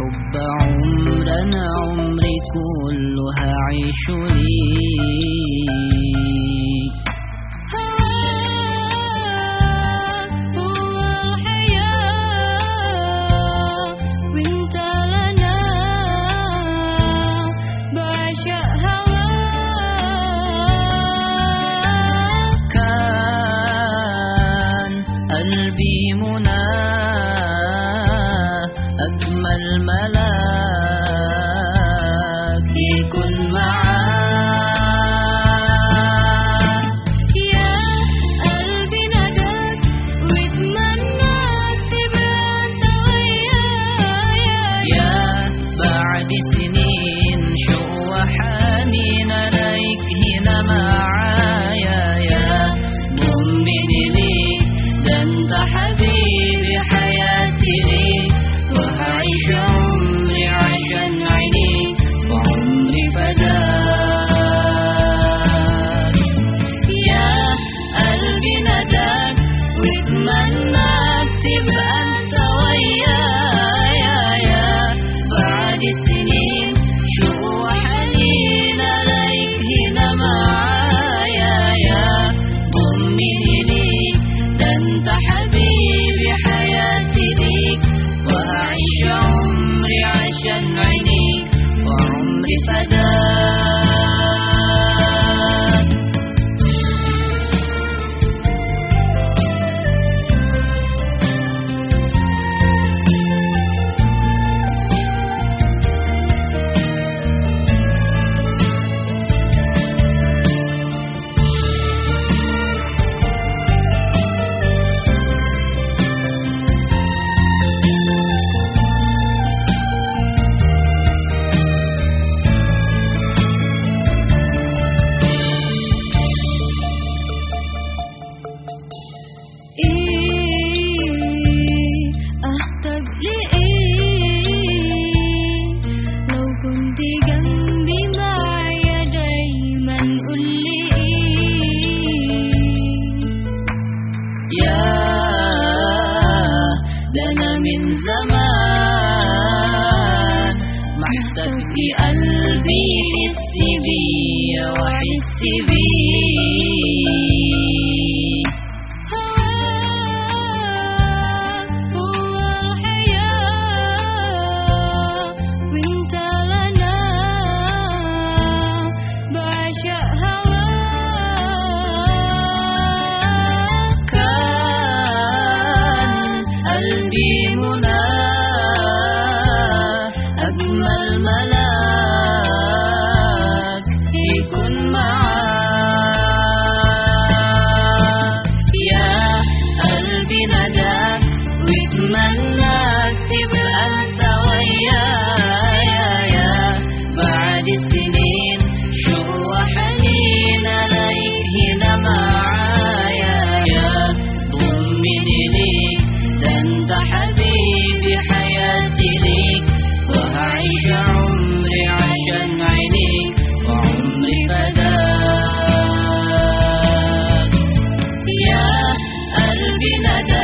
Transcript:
حب عمرنا عمري كلها عيش لي. بعد السنين شو هو حنين أنا هنا معايا. يا ضمني ليك ده انت حبيبي حياتي ليك. وهعيش عمري عشان عينيك وعمري فداك. يا قلبي نداك